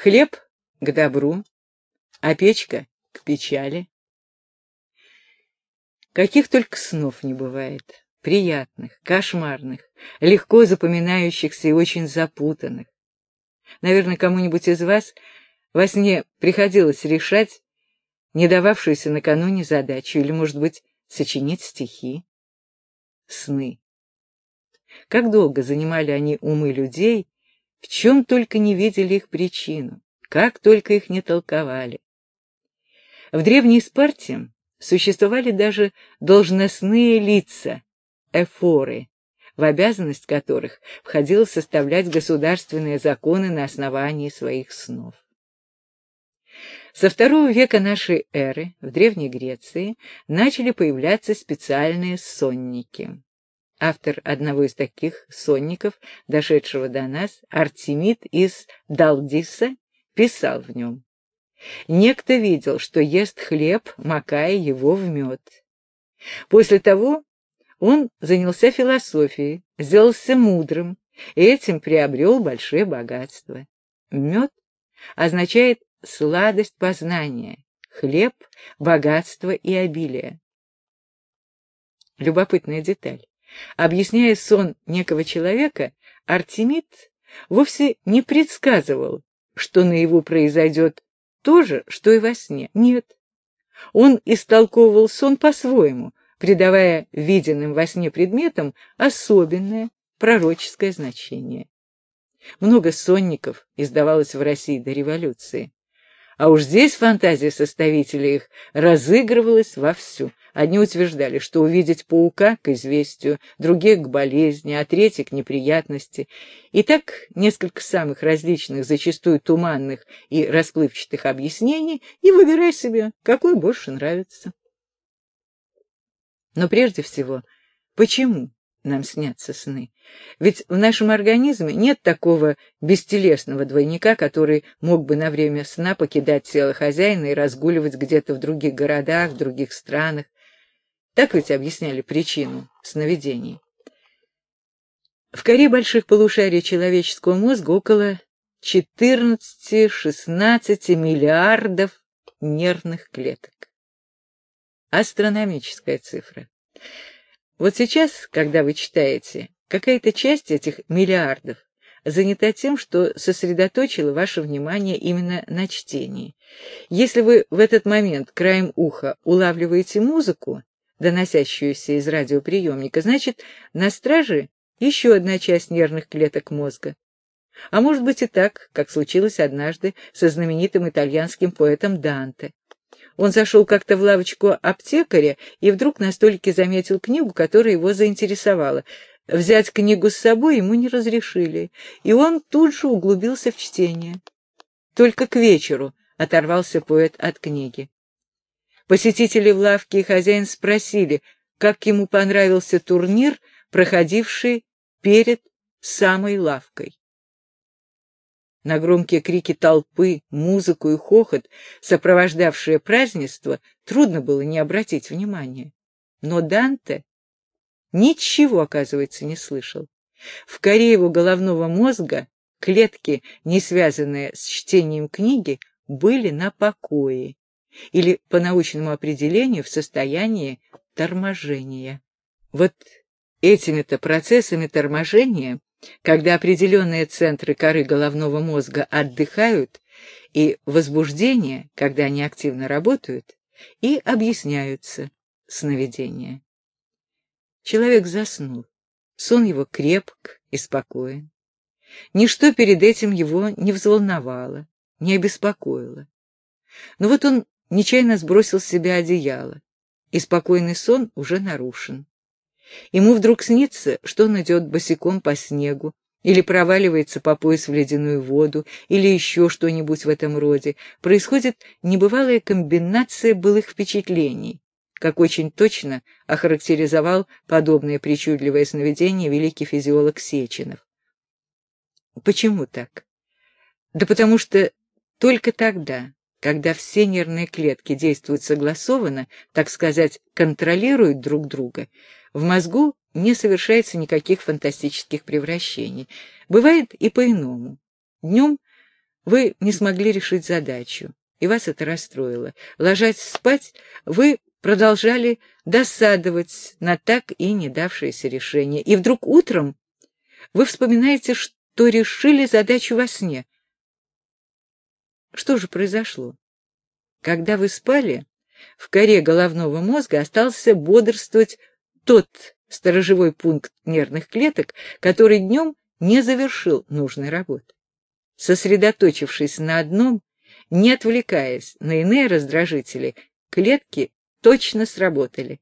Хлеб к добру, а печка к печали. Каких только снов не бывает, приятных, кошмарных, легко запоминающихся и очень запутанных. Наверное, кому-нибудь из вас во сне приходилось решать не дававшуюся накануне задачу или, может быть, сочинить стихи. Сны. Как долго занимали они умы людей, в чем только не видели их причину, как только их не толковали. В древней Спарте существовали даже должностные лица, эфоры, в обязанность которых входило составлять государственные законы на основании своих снов. Со второго века нашей эры в Древней Греции начали появляться специальные сонники. Автор одного из таких сонников, дошедшего до нас, Артемид из Далдиса, писал в нем. Некто видел, что ест хлеб, макая его в мед. После того он занялся философией, сделался мудрым, и этим приобрел большое богатство. Мед означает сладость познания, хлеб, богатство и обилие. Любопытная деталь. Объясняя сон некого человека, Артемид вовсе не предсказывал, что на его произойдет то же, что и во сне. Нет. Он истолковывал сон по-своему, придавая виденным во сне предметам особенное пророческое значение. Много сонников издавалось в России до революции. А уж здесь фантазия составителей их разыгрывалась вовсю. Одни утверждали, что увидеть паука к известию, другие к болезни, а третьи к неприятности. И так несколько самых различных, зачастую туманных и расплывчатых объяснений, и выбирай себе, какой больше нравится. Но прежде всего, почему нам снятся сны. Ведь в нашем организме нет такого бестелесного двойника, который мог бы на время сна покидать тело хозяина и разгуливать где-то в других городах, в других странах. Так ведь объясняли причину сновидений. В коре больших полушарий человеческого мозга около 14-16 миллиардов нервных клеток. Астрономическая цифра. Вот сейчас, когда вы читаете, какая-то часть этих миллиардов занята тем, что сосредоточила ваше внимание именно на чтении. Если вы в этот момент краем уха улавливаете музыку, доносящуюся из радиоприемника, значит, на страже еще одна часть нервных клеток мозга. А может быть и так, как случилось однажды со знаменитым итальянским поэтом Данте. Он зашел как-то в лавочку аптекаря и вдруг на столике заметил книгу, которая его заинтересовала. Взять книгу с собой ему не разрешили, и он тут же углубился в чтение. Только к вечеру оторвался поэт от книги. Посетители в лавке и хозяин спросили, как ему понравился турнир, проходивший перед самой лавкой. На громкие крики толпы, музыку и хохот, сопровождавшие празднество, трудно было не обратить внимания. Но Данте ничего, оказывается, не слышал. В коре его головного мозга клетки, не связанные с чтением книги, были на покое, или, по научному определению, в состоянии торможения. Вот этими-то процессами торможения когда определенные центры коры головного мозга отдыхают, и возбуждение, когда они активно работают, и объясняются сновидения. Человек заснул, сон его крепк и спокоен. Ничто перед этим его не взволновало, не обеспокоило. Но вот он нечаянно сбросил с себя одеяло, и спокойный сон уже нарушен. Ему вдруг снится, что он идет босиком по снегу, или проваливается по пояс в ледяную воду, или еще что-нибудь в этом роде. Происходит небывалая комбинация былых впечатлений, как очень точно охарактеризовал подобное причудливое сновидение великий физиолог Сеченов. Почему так? Да потому что только тогда, когда все нервные клетки действуют согласованно, так сказать, контролируют друг друга, в мозгу не совершается никаких фантастических превращений. Бывает и по-иному. Днем Вы не смогли решить задачу, и вас это расстроило. Ложась спать, вы продолжали досадовать на так и не давшееся решение. И вдруг утром вы вспоминаете, что решили задачу во сне. Что же произошло? Когда вы спали, в коре головного мозга остался бодрствовать тот сторожевой пункт нервных клеток, который днем не завершил нужной работы. Сосредоточившись на одном, не отвлекаясь на иные раздражители, клетки точно сработали.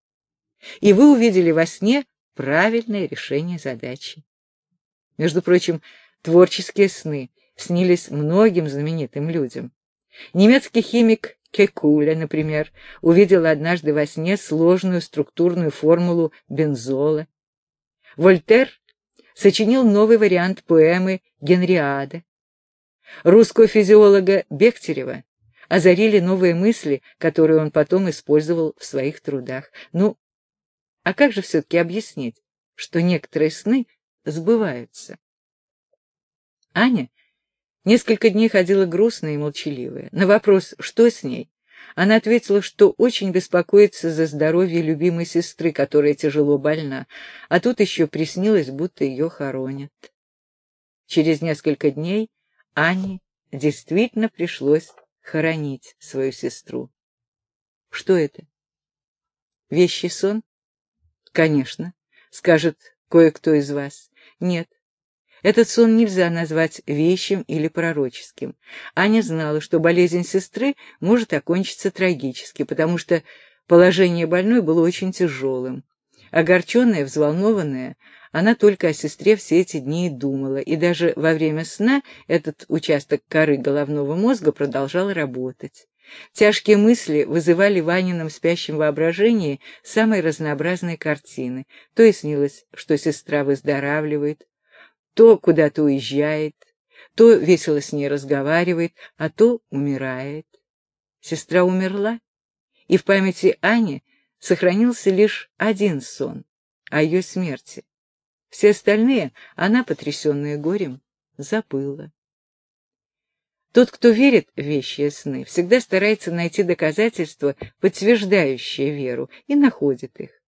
И вы увидели во сне правильное решение задачи. Между прочим, творческие сны снились многим знаменитым людям. Немецкий химик Кекуля, например, увидел однажды во сне сложную структурную формулу бензола. Вольтер сочинил новый вариант поэмы «Генриада». Русского физиолога Бехтерева озарили новые мысли, которые он потом использовал в своих трудах. Ну, а как же все-таки объяснить, что некоторые сны сбываются? Аня несколько дней ходила грустная и молчаливая. На вопрос «что с ней?» она ответила, что очень беспокоится за здоровье любимой сестры, которая тяжело больна, а тут еще приснилось, будто ее хоронят. Через несколько дней Ане действительно пришлось хоронить свою сестру. Что это? Вещий сон? Конечно, скажет кое-кто из вас. Нет, этот сон нельзя назвать вещим или пророческим. Аня знала, что болезнь сестры может окончиться трагически, потому что положение больной было очень тяжелым. Огорченная, взволнованная, она только о сестре все эти дни и думала, и даже во время сна этот участок коры головного мозга продолжал работать. Тяжкие мысли вызывали в Анином спящем воображении самые разнообразные картины. То и снилось, что сестра выздоравливает, то куда-то уезжает, то весело с ней разговаривает, а то умирает. Сестра умерла, и в памяти Ани сохранился лишь один сон о ее смерти. Все остальные она, потрясенная горем, забыла. Тот, кто верит в вещи сны, всегда старается найти доказательства, подтверждающие веру, и находит их.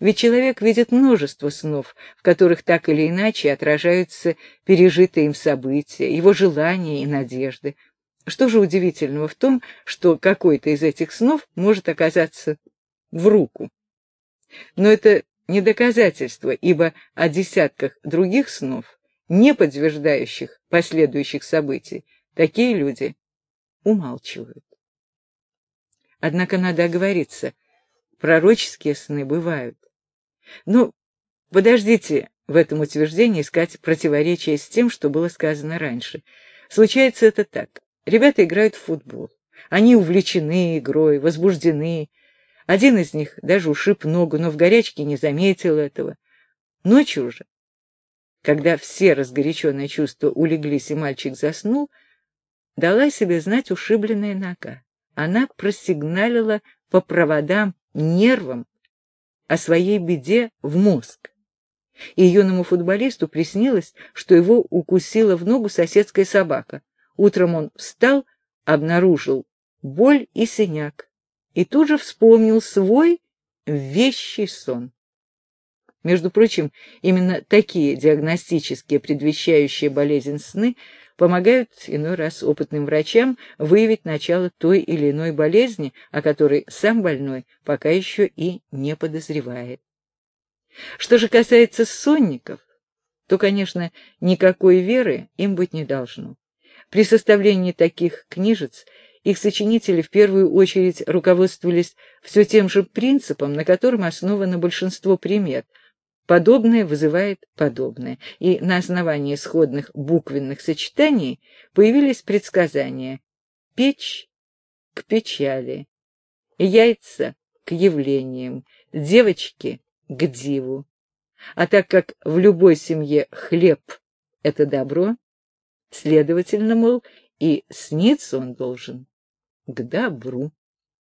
Ведь человек видит множество снов, в которых так или иначе отражаются пережитые им события, его желания и надежды. Что же удивительного в том, что какой-то из этих снов может оказаться в руку? Но это не доказательство, ибо о десятках других снов, не подтверждающих последующих событий, такие люди умалчивают. Однако надо оговориться – пророческие сны бывают. Но подождите в этом утверждении искать противоречие с тем, что было сказано раньше. Случается это так. Ребята играют в футбол. Они увлечены игрой, возбуждены. Один из них даже ушиб ногу, но в горячке не заметил этого. Ночью уже, когда все разгоряченные чувства улеглись и мальчик заснул, дала себе знать ушибленная нога. Она просигналила по проводам нервам о своей беде в мозг. И юному футболисту приснилось, что его укусила в ногу соседская собака. Утром он встал, обнаружил боль и синяк, и тут же вспомнил свой вещий сон. Между прочим, именно такие диагностические предвещающие болезнь сны помогают иной раз опытным врачам выявить начало той или иной болезни, о которой сам больной пока еще и не подозревает. Что же касается сонников, то, конечно, никакой веры им быть не должно. При составлении таких книжец их сочинители в первую очередь руководствовались все тем же принципом, на котором основано большинство примет – Подобное вызывает подобное, и на основании сходных буквенных сочетаний появились предсказания «печь к печали», «яйца к явлениям», «девочки к диву». А так как в любой семье хлеб — это добро, следовательно, мол, и сниться он должен к добру.